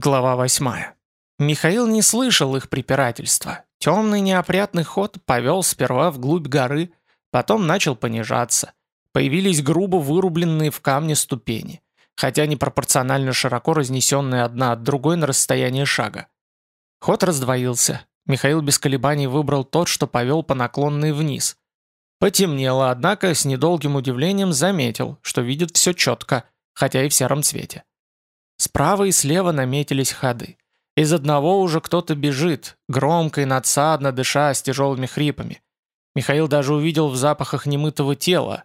Глава 8. Михаил не слышал их препирательства. Темный неопрятный ход повел сперва вглубь горы, потом начал понижаться. Появились грубо вырубленные в камне ступени, хотя непропорционально широко разнесенные одна от другой на расстояние шага. Ход раздвоился. Михаил без колебаний выбрал тот, что повел по наклонной вниз. Потемнело, однако с недолгим удивлением заметил, что видит все четко, хотя и в сером цвете. Справа и слева наметились ходы. Из одного уже кто-то бежит, громко и надсадно дыша с тяжелыми хрипами. Михаил даже увидел в запахах немытого тела,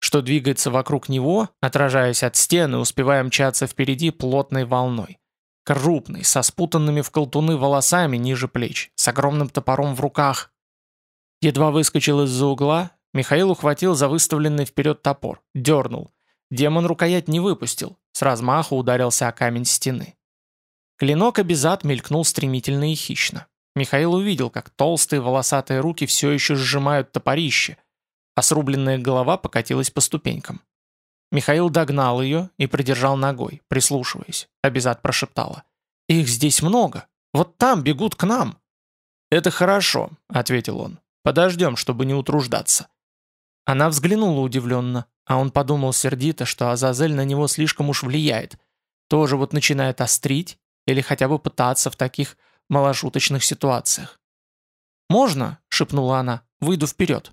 что двигается вокруг него, отражаясь от стены, успевая мчаться впереди плотной волной. Крупный, со спутанными в колтуны волосами ниже плеч, с огромным топором в руках. Едва выскочил из-за угла, Михаил ухватил за выставленный вперед топор, дернул. Демон рукоять не выпустил, с размаху ударился о камень стены. Клинок обезад мелькнул стремительно и хищно. Михаил увидел, как толстые волосатые руки все еще сжимают топорище, а срубленная голова покатилась по ступенькам. Михаил догнал ее и придержал ногой, прислушиваясь. Обезад прошептала. «Их здесь много. Вот там бегут к нам». «Это хорошо», — ответил он. «Подождем, чтобы не утруждаться». Она взглянула удивленно, а он подумал сердито, что Азазель на него слишком уж влияет. Тоже вот начинает острить или хотя бы пытаться в таких маложуточных ситуациях. «Можно?» — шепнула она. «Выйду вперед».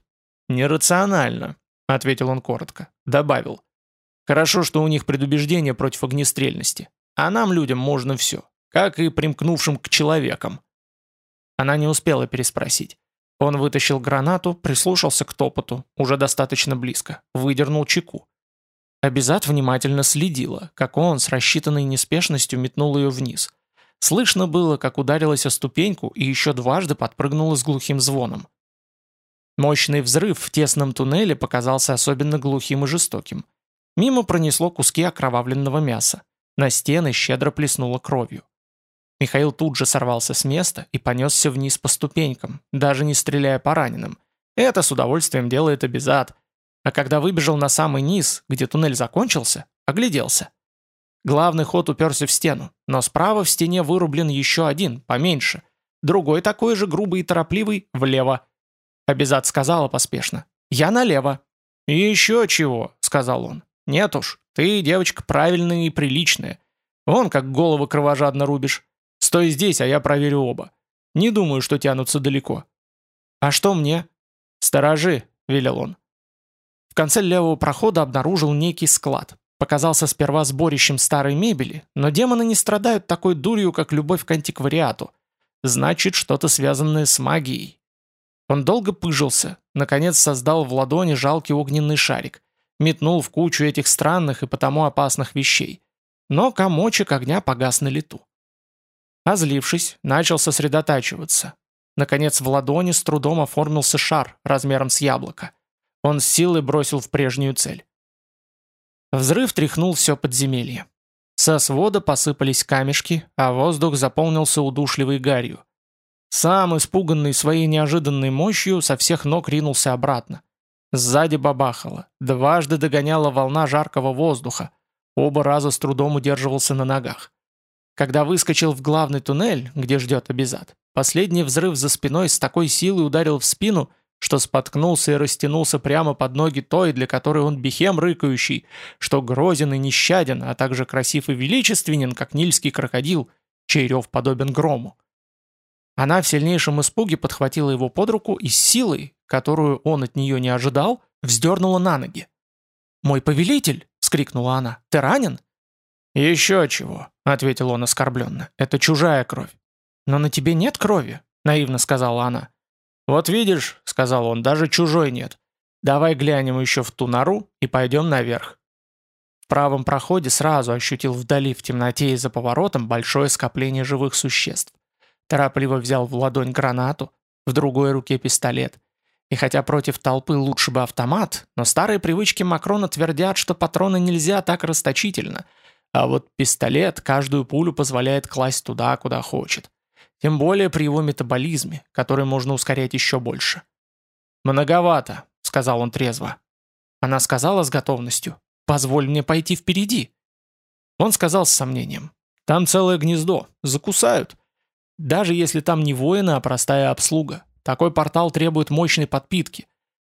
«Нерационально», — ответил он коротко. Добавил. «Хорошо, что у них предубеждение против огнестрельности. А нам, людям, можно все. Как и примкнувшим к человекам». Она не успела переспросить. Он вытащил гранату, прислушался к топоту, уже достаточно близко, выдернул чеку. Абизат внимательно следила, как он с рассчитанной неспешностью метнул ее вниз. Слышно было, как ударилась о ступеньку и еще дважды подпрыгнула с глухим звоном. Мощный взрыв в тесном туннеле показался особенно глухим и жестоким. Мимо пронесло куски окровавленного мяса. На стены щедро плеснуло кровью. Михаил тут же сорвался с места и понесся вниз по ступенькам, даже не стреляя по раненым. Это с удовольствием делает Абизад. А когда выбежал на самый низ, где туннель закончился, огляделся. Главный ход уперся в стену, но справа в стене вырублен еще один, поменьше. Другой такой же грубый и торопливый, влево. Абизад сказала поспешно. «Я налево». «Еще чего», — сказал он. «Нет уж, ты девочка правильная и приличная. Вон как голову кровожадно рубишь. Стой здесь, а я проверю оба. Не думаю, что тянутся далеко». «А что мне?» «Сторожи», — велел он. В конце левого прохода обнаружил некий склад. Показался сперва сборищем старой мебели, но демоны не страдают такой дурью, как любовь к антиквариату. Значит, что-то связанное с магией. Он долго пыжился, наконец создал в ладони жалкий огненный шарик, метнул в кучу этих странных и потому опасных вещей. Но комочек огня погас на лету. Озлившись, начал сосредотачиваться. Наконец в ладони с трудом оформился шар размером с яблоко. Он с силой бросил в прежнюю цель. Взрыв тряхнул все подземелье. Со свода посыпались камешки, а воздух заполнился удушливой гарью. Сам, испуганный своей неожиданной мощью, со всех ног ринулся обратно. Сзади бабахало. Дважды догоняла волна жаркого воздуха. Оба раза с трудом удерживался на ногах. Когда выскочил в главный туннель, где ждет Абизад, последний взрыв за спиной с такой силой ударил в спину, что споткнулся и растянулся прямо под ноги той, для которой он бихем рыкающий, что грозен и нещаден, а также красив и величественен, как нильский крокодил, чей рев подобен грому. Она в сильнейшем испуге подхватила его под руку и с силой, которую он от нее не ожидал, вздернула на ноги. «Мой повелитель!» — скрикнула она. «Ты ранен?» «Еще чего», — ответил он оскорбленно. «Это чужая кровь». «Но на тебе нет крови», — наивно сказала она. «Вот видишь», — сказал он, — «даже чужой нет. Давай глянем еще в ту нору и пойдем наверх». В правом проходе сразу ощутил вдали в темноте и за поворотом большое скопление живых существ. Торопливо взял в ладонь гранату, в другой руке пистолет. И хотя против толпы лучше бы автомат, но старые привычки Макрона твердят, что патроны нельзя так расточительно — а вот пистолет каждую пулю позволяет класть туда, куда хочет. Тем более при его метаболизме, который можно ускорять еще больше. «Многовато», — сказал он трезво. Она сказала с готовностью. «Позволь мне пойти впереди». Он сказал с сомнением. Там целое гнездо. Закусают. Даже если там не воины, а простая обслуга. Такой портал требует мощной подпитки.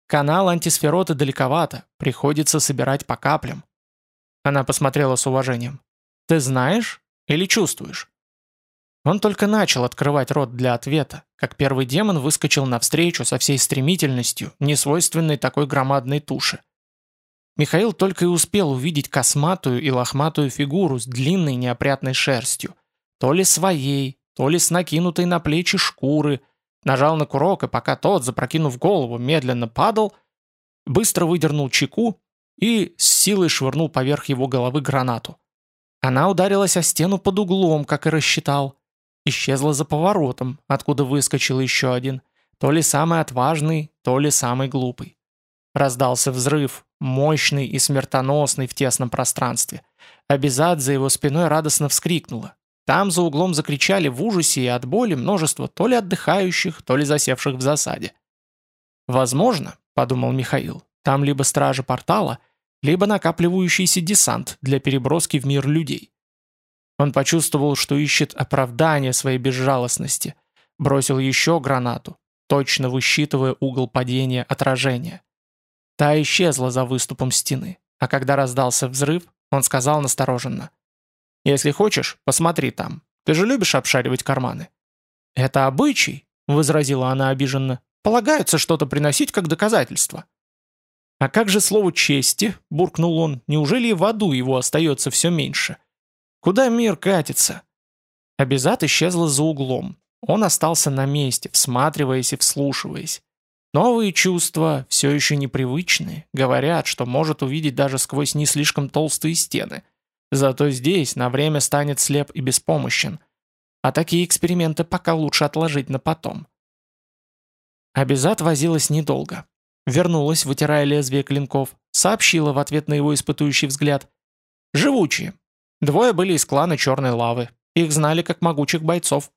Канал антисфероты далековато. Приходится собирать по каплям. Она посмотрела с уважением. «Ты знаешь или чувствуешь?» Он только начал открывать рот для ответа, как первый демон выскочил навстречу со всей стремительностью, несвойственной такой громадной туши. Михаил только и успел увидеть косматую и лохматую фигуру с длинной неопрятной шерстью, то ли своей, то ли с накинутой на плечи шкуры, нажал на курок, и пока тот, запрокинув голову, медленно падал, быстро выдернул чеку и с силой швырнул поверх его головы гранату. Она ударилась о стену под углом, как и рассчитал, исчезла за поворотом, откуда выскочил еще один, то ли самый отважный, то ли самый глупый. Раздался взрыв, мощный и смертоносный в тесном пространстве. Абизад за его спиной радостно вскрикнула. Там за углом закричали в ужасе и от боли множество то ли отдыхающих, то ли засевших в засаде. «Возможно», — подумал Михаил, — «там либо стражи портала, либо накапливающийся десант для переброски в мир людей. Он почувствовал, что ищет оправдание своей безжалостности. Бросил еще гранату, точно высчитывая угол падения отражения. Та исчезла за выступом стены, а когда раздался взрыв, он сказал настороженно. «Если хочешь, посмотри там. Ты же любишь обшаривать карманы». «Это обычай», — возразила она обиженно. «Полагается что-то приносить как доказательство». «А как же слово чести?» — буркнул он. «Неужели и в аду его остается все меньше?» Куда мир катится? Абизат исчезла за углом. Он остался на месте, всматриваясь и вслушиваясь. Новые чувства, все еще непривычные, говорят, что может увидеть даже сквозь не слишком толстые стены. Зато здесь на время станет слеп и беспомощен. А такие эксперименты пока лучше отложить на потом. Абизат возилась недолго. Вернулась, вытирая лезвие клинков, сообщила в ответ на его испытующий взгляд. «Живучие. Двое были из клана Черной Лавы. Их знали как могучих бойцов.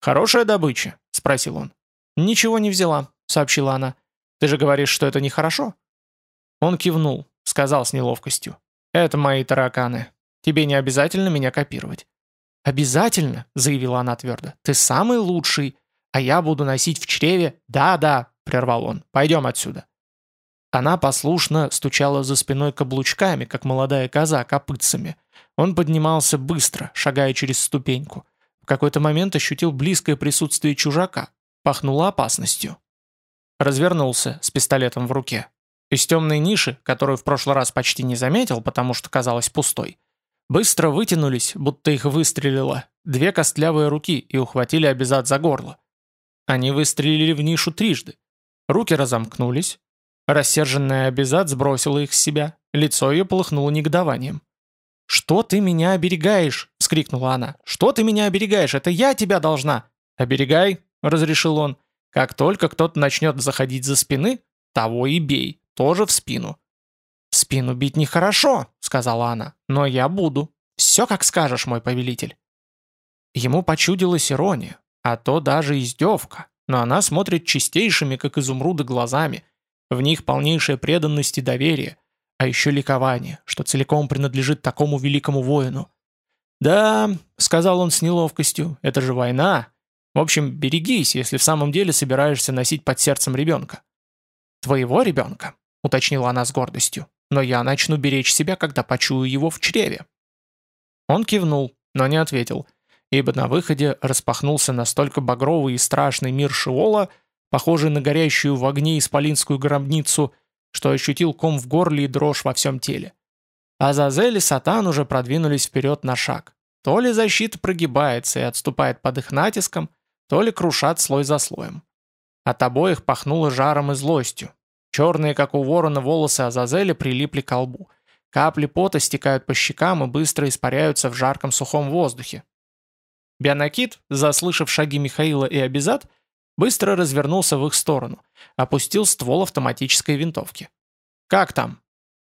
«Хорошая добыча?» – спросил он. «Ничего не взяла», – сообщила она. «Ты же говоришь, что это нехорошо?» Он кивнул, сказал с неловкостью. «Это мои тараканы. Тебе не обязательно меня копировать». «Обязательно», — заявила она твердо. «Ты самый лучший, а я буду носить в чреве...» «Да-да», — прервал он, — «пойдем отсюда». Она послушно стучала за спиной каблучками, как молодая коза копытцами, он поднимался быстро, шагая через ступеньку. В какой-то момент ощутил близкое присутствие чужака. Пахнуло опасностью. Развернулся с пистолетом в руке. Из темной ниши, которую в прошлый раз почти не заметил, потому что казалась пустой, быстро вытянулись, будто их выстрелило, две костлявые руки и ухватили Абизад за горло. Они выстрелили в нишу трижды. Руки разомкнулись. Рассерженная Абизад сбросила их с себя. Лицо ее полыхнуло негодованием. «Что ты меня оберегаешь?» — вскрикнула она. «Что ты меня оберегаешь? Это я тебя должна!» «Оберегай!» — разрешил он. «Как только кто-то начнет заходить за спины, того и бей, тоже в спину». «В спину бить нехорошо», — сказала она, — «но я буду. Все как скажешь, мой повелитель». Ему почудилась ирония, а то даже издевка, но она смотрит чистейшими, как изумруды, глазами. В них полнейшая преданность и доверие — а еще ликование, что целиком принадлежит такому великому воину. «Да», — сказал он с неловкостью, — «это же война. В общем, берегись, если в самом деле собираешься носить под сердцем ребенка». «Твоего ребенка», — уточнила она с гордостью, «но я начну беречь себя, когда почую его в чреве». Он кивнул, но не ответил, ибо на выходе распахнулся настолько багровый и страшный мир Шиола, похожий на горящую в огне исполинскую гробницу — что ощутил ком в горле и дрожь во всем теле. Азазель и Сатан уже продвинулись вперед на шаг. То ли защита прогибается и отступает под их натиском, то ли крушат слой за слоем. От обоих пахнуло жаром и злостью. Черные, как у ворона, волосы Азазеля прилипли к лбу. Капли пота стекают по щекам и быстро испаряются в жарком сухом воздухе. Бионакит, заслышав шаги Михаила и Абизад, Быстро развернулся в их сторону. Опустил ствол автоматической винтовки. «Как там?»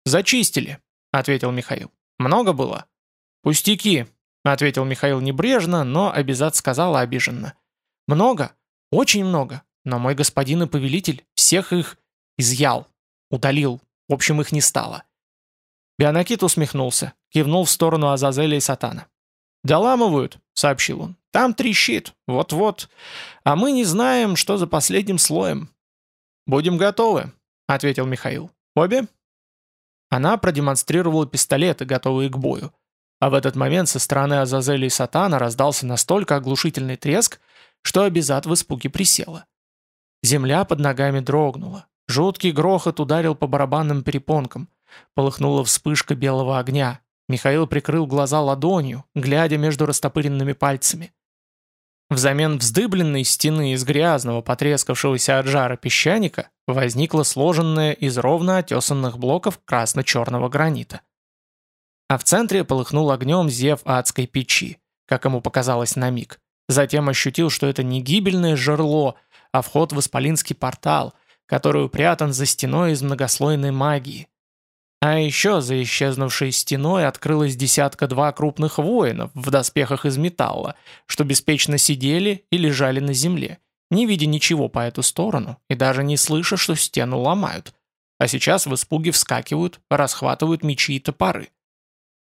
«Зачистили», — ответил Михаил. «Много было?» «Пустяки», — ответил Михаил небрежно, но Абизад сказала обиженно. «Много? Очень много. Но мой господин и повелитель всех их изъял, удалил. В общем, их не стало». Бионакит усмехнулся, кивнул в сторону Азазеля и Сатана. «Доламывают», — сообщил он. «Там трещит, вот-вот. А мы не знаем, что за последним слоем». «Будем готовы», — ответил Михаил. «Обе?» Она продемонстрировала пистолеты, готовые к бою. А в этот момент со стороны Азазели и Сатана раздался настолько оглушительный треск, что Абизат в испуге присела. Земля под ногами дрогнула. Жуткий грохот ударил по барабанным перепонкам. Полыхнула вспышка белого огня. Михаил прикрыл глаза ладонью, глядя между растопыренными пальцами. Взамен вздыбленной стены из грязного, потрескавшегося от жара песчаника возникла сложенная из ровно отесанных блоков красно-черного гранита. А в центре полыхнул огнем зев адской печи, как ему показалось на миг. Затем ощутил, что это не гибельное жерло, а вход в Исполинский портал, который упрятан за стеной из многослойной магии. А еще за исчезнувшей стеной открылась десятка-два крупных воинов в доспехах из металла, что беспечно сидели и лежали на земле, не видя ничего по эту сторону и даже не слыша, что стену ломают. А сейчас в испуге вскакивают, расхватывают мечи и топоры.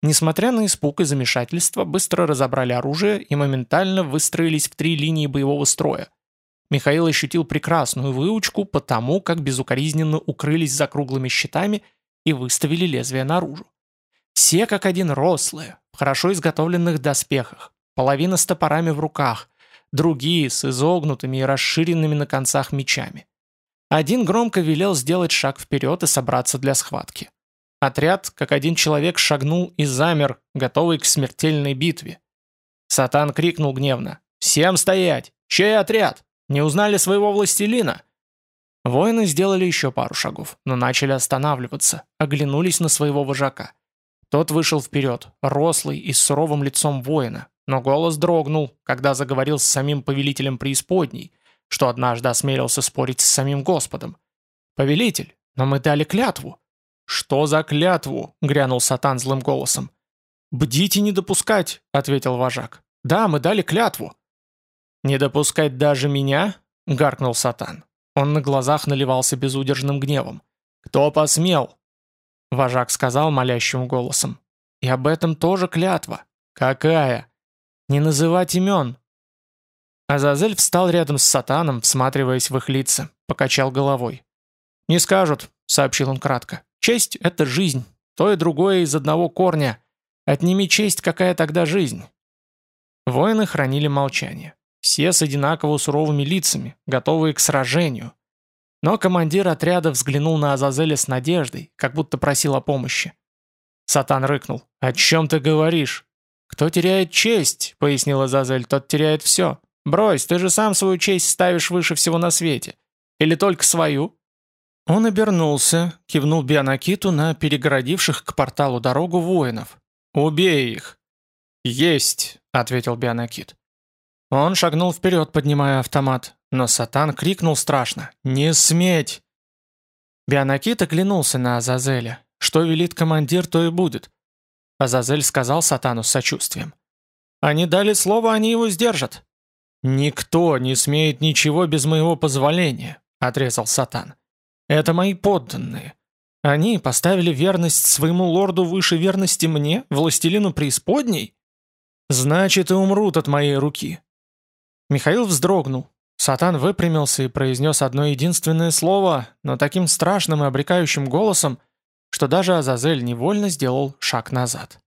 Несмотря на испуг и замешательство, быстро разобрали оружие и моментально выстроились в три линии боевого строя. Михаил ощутил прекрасную выучку по тому, как безукоризненно укрылись за круглыми щитами и выставили лезвие наружу. Все как один рослые, в хорошо изготовленных доспехах, половина с топорами в руках, другие с изогнутыми и расширенными на концах мечами. Один громко велел сделать шаг вперед и собраться для схватки. Отряд, как один человек, шагнул и замер, готовый к смертельной битве. Сатан крикнул гневно. «Всем стоять! Чей отряд? Не узнали своего властелина?» Воины сделали еще пару шагов, но начали останавливаться, оглянулись на своего вожака. Тот вышел вперед, рослый и с суровым лицом воина, но голос дрогнул, когда заговорил с самим повелителем преисподней, что однажды осмелился спорить с самим Господом. «Повелитель, но мы дали клятву». «Что за клятву?» — грянул Сатан злым голосом. «Бдите не допускать», — ответил вожак. «Да, мы дали клятву». «Не допускать даже меня?» — гаркнул Сатан. Он на глазах наливался безудержным гневом. «Кто посмел?» Вожак сказал молящим голосом. «И об этом тоже клятва». «Какая?» «Не называть имен». Азазель встал рядом с сатаном, всматриваясь в их лица, покачал головой. «Не скажут», — сообщил он кратко. «Честь — это жизнь, то и другое из одного корня. Отними честь, какая тогда жизнь?» Воины хранили молчание. Все с одинаково суровыми лицами, готовые к сражению. Но командир отряда взглянул на Азазеля с надеждой, как будто просил о помощи. Сатан рыкнул. «О чем ты говоришь?» «Кто теряет честь?» — пояснил Азазель. «Тот теряет все. Брось, ты же сам свою честь ставишь выше всего на свете. Или только свою?» Он обернулся, кивнул Бианакиту на перегородивших к порталу дорогу воинов. «Убей их!» «Есть!» — ответил Бианакит. Он шагнул вперед, поднимая автомат, но Сатан крикнул страшно «Не сметь!». Бионакит оглянулся на Азазеля. Что велит командир, то и будет. Азазель сказал Сатану с сочувствием. «Они дали слово, они его сдержат». «Никто не смеет ничего без моего позволения», — отрезал Сатан. «Это мои подданные. Они поставили верность своему лорду выше верности мне, властелину преисподней? Значит, и умрут от моей руки. Михаил вздрогнул. Сатан выпрямился и произнес одно единственное слово, но таким страшным и обрекающим голосом, что даже Азазель невольно сделал шаг назад.